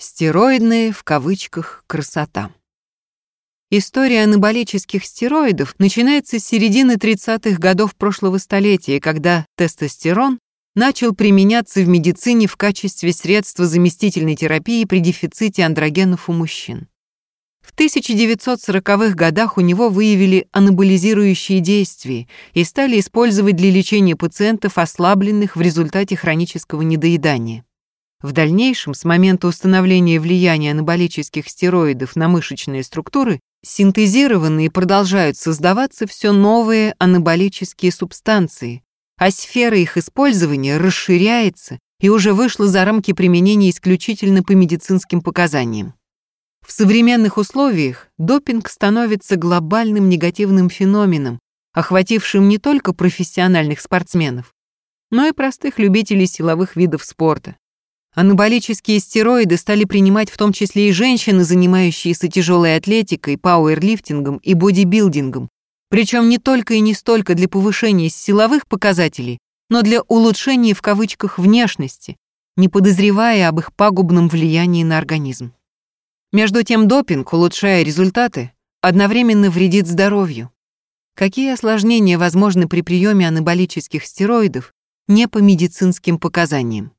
Стероидные в кавычках красота. История анаболических стероидов начинается с середины 30-х годов прошлого столетия, когда тестостерон начал применяться в медицине в качестве средства заместительной терапии при дефиците андрогенов у мужчин. В 1940-х годах у него выявили анаболизирующие действия и стали использовать для лечения пациентов, ослабленных в результате хронического недоедания. В дальнейшем, с момента установления влияния анаболических стероидов на мышечные структуры, синтезированы и продолжают создаваться все новые анаболические субстанции, а сфера их использования расширяется и уже вышла за рамки применения исключительно по медицинским показаниям. В современных условиях допинг становится глобальным негативным феноменом, охватившим не только профессиональных спортсменов, но и простых любителей силовых видов спорта. Анаболические стероиды стали принимать в том числе и женщины, занимающиеся тяжелой атлетикой, пауэрлифтингом и бодибилдингом, причем не только и не столько для повышения силовых показателей, но для улучшения в кавычках внешности, не подозревая об их пагубном влиянии на организм. Между тем допинг, улучшая результаты, одновременно вредит здоровью. Какие осложнения возможны при приеме анаболических стероидов не по медицинским показаниям?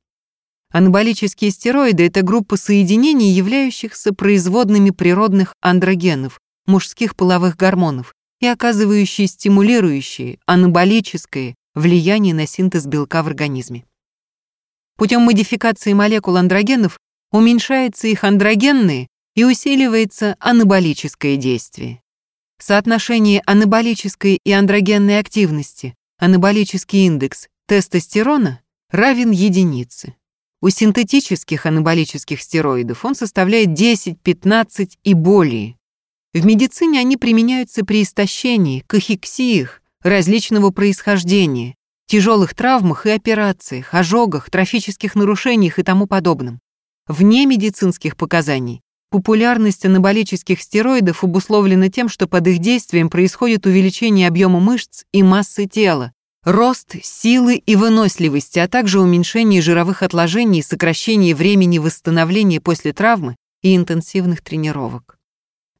Анаболические стероиды – это группа соединений, являющихся производными природных андрогенов, мужских половых гормонов, и оказывающие стимулирующие, анаболическое влияние на синтез белка в организме. Путем модификации молекул андрогенов уменьшается их андрогенные и усиливается анаболическое действие. Соотношение анаболической и андрогенной активности, анаболический индекс тестостерона равен единице. У синтетических анаболических стероидов он составляет 10, 15 и более. В медицине они применяются при истощении, кахексиях различного происхождения, тяжелых травмах и операциях, ожогах, трофических нарушениях и тому подобном. Вне медицинских показаний популярность анаболических стероидов обусловлена тем, что под их действием происходит увеличение объема мышц и массы тела, рост силы и выносливости, а также уменьшение жировых отложений сокращение времени восстановления после травмы и интенсивных тренировок.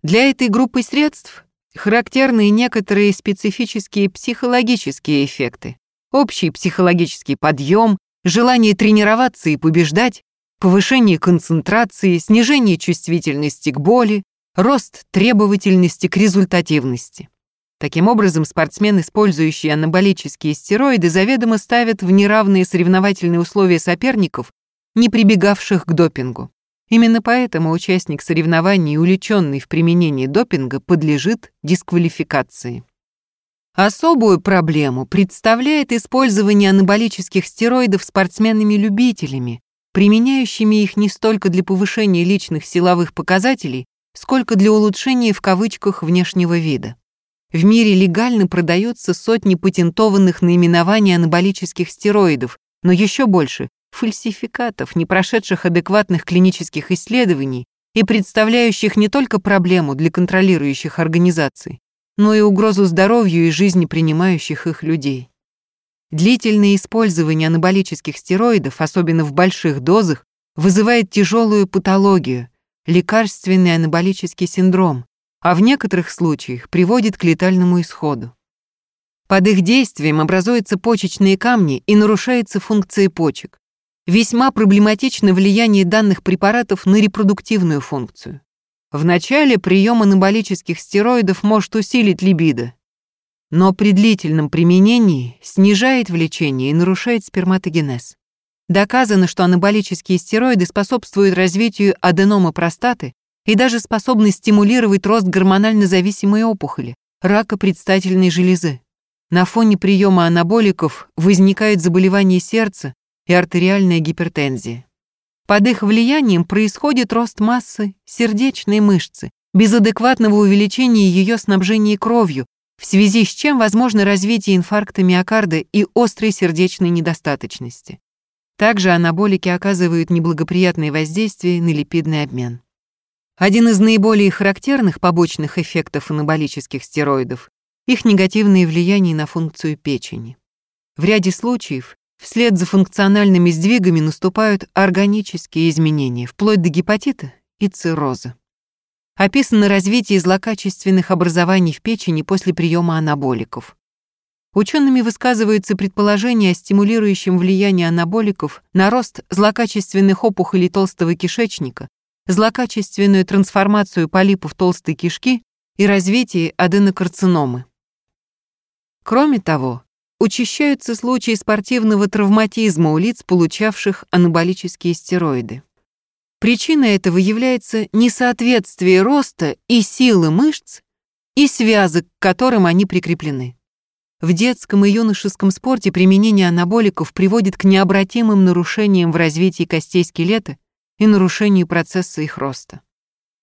Для этой группы средств характерны некоторые специфические психологические эффекты. Общий психологический подъем, желание тренироваться и побеждать, повышение концентрации, снижение чувствительности к боли, рост требовательности к результативности. Таким образом, спортсмен, использующий анаболические стероиды, заведомо ставят в неравные соревновательные условия соперников, не прибегавших к допингу. Именно поэтому участник соревнований, увлеченный в применении допинга, подлежит дисквалификации. Особую проблему представляет использование анаболических стероидов спортсменами-любителями, применяющими их не столько для повышения личных силовых показателей, сколько для улучшения в кавычках внешнего вида. В мире легально продаются сотни патентованных наименований анаболических стероидов, но еще больше – фальсификатов, не прошедших адекватных клинических исследований и представляющих не только проблему для контролирующих организаций, но и угрозу здоровью и жизни принимающих их людей. Длительное использование анаболических стероидов, особенно в больших дозах, вызывает тяжелую патологию, лекарственный анаболический синдром, а в некоторых случаях приводит к летальному исходу. Под их действием образуются почечные камни и нарушается функция почек. Весьма проблематично влияние данных препаратов на репродуктивную функцию. Вначале прием анаболических стероидов может усилить либидо, но при длительном применении снижает влечение и нарушает сперматогенез. Доказано, что анаболические стероиды способствуют развитию аденома простаты и даже способны стимулировать рост гормонально зависимой опухоли, рака предстательной железы. На фоне приема анаболиков возникают заболевания сердца и артериальная гипертензия. Под их влиянием происходит рост массы сердечной мышцы без адекватного увеличения ее снабжения кровью, в связи с чем возможно развитие инфаркта миокарда и острой сердечной недостаточности. Также анаболики оказывают неблагоприятные воздействия на липидный обмен. Один из наиболее характерных побочных эффектов анаболических стероидов – их негативное влияние на функцию печени. В ряде случаев Вслед за функциональными сдвигами наступают органические изменения, вплоть до гепатита и цирроза. Описано развитие злокачественных образований в печени после приема анаболиков. Учеными высказываются предположения о стимулирующем влиянии анаболиков на рост злокачественных опухолей толстого кишечника, злокачественную трансформацию полипов толстой кишки и развитие аденокарциномы. Кроме того, учащаются случаи спортивного травматизма у лиц, получавших анаболические стероиды. Причиной этого является несоответствие роста и силы мышц и связок, к которым они прикреплены. В детском и юношеском спорте применение анаболиков приводит к необратимым нарушениям в развитии костей скелета и нарушению процесса их роста.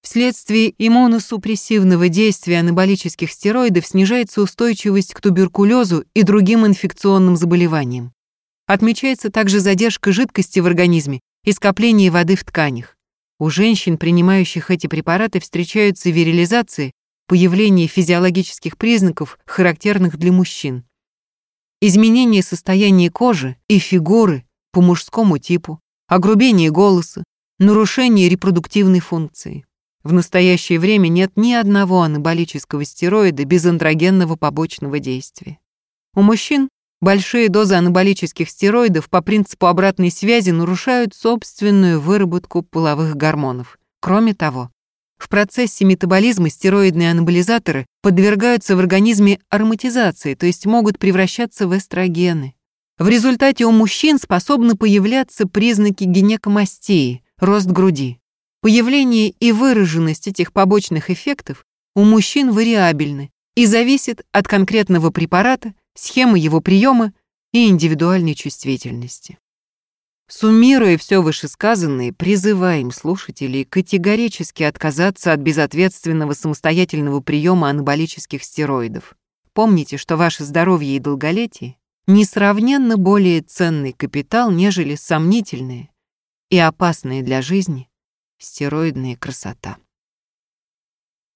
Вследствие иммуносупрессивного действия анаболических стероидов снижается устойчивость к туберкулезу и другим инфекционным заболеваниям. Отмечается также задержка жидкости в организме и скопление воды в тканях. У женщин, принимающих эти препараты, встречаются вирилизации, появление физиологических признаков, характерных для мужчин. Изменение состояния кожи и фигуры по мужскому типу, огрубение голоса, нарушение репродуктивной функции. В настоящее время нет ни одного анаболического стероида без андрогенного побочного действия. У мужчин большие дозы анаболических стероидов по принципу обратной связи нарушают собственную выработку половых гормонов. Кроме того, в процессе метаболизма стероидные анаболизаторы подвергаются в организме ароматизации, то есть могут превращаться в эстрогены. В результате у мужчин способны появляться признаки гинекомастии, рост груди. Появление и выраженность этих побочных эффектов у мужчин вариабельны и зависит от конкретного препарата, схемы его приема и индивидуальной чувствительности. Суммируя все вышесказанное, призываем слушателей категорически отказаться от безответственного самостоятельного приема анаболических стероидов. Помните, что ваше здоровье и долголетие несравненно более ценный капитал, нежели сомнительные и опасные для жизни стероидная красота.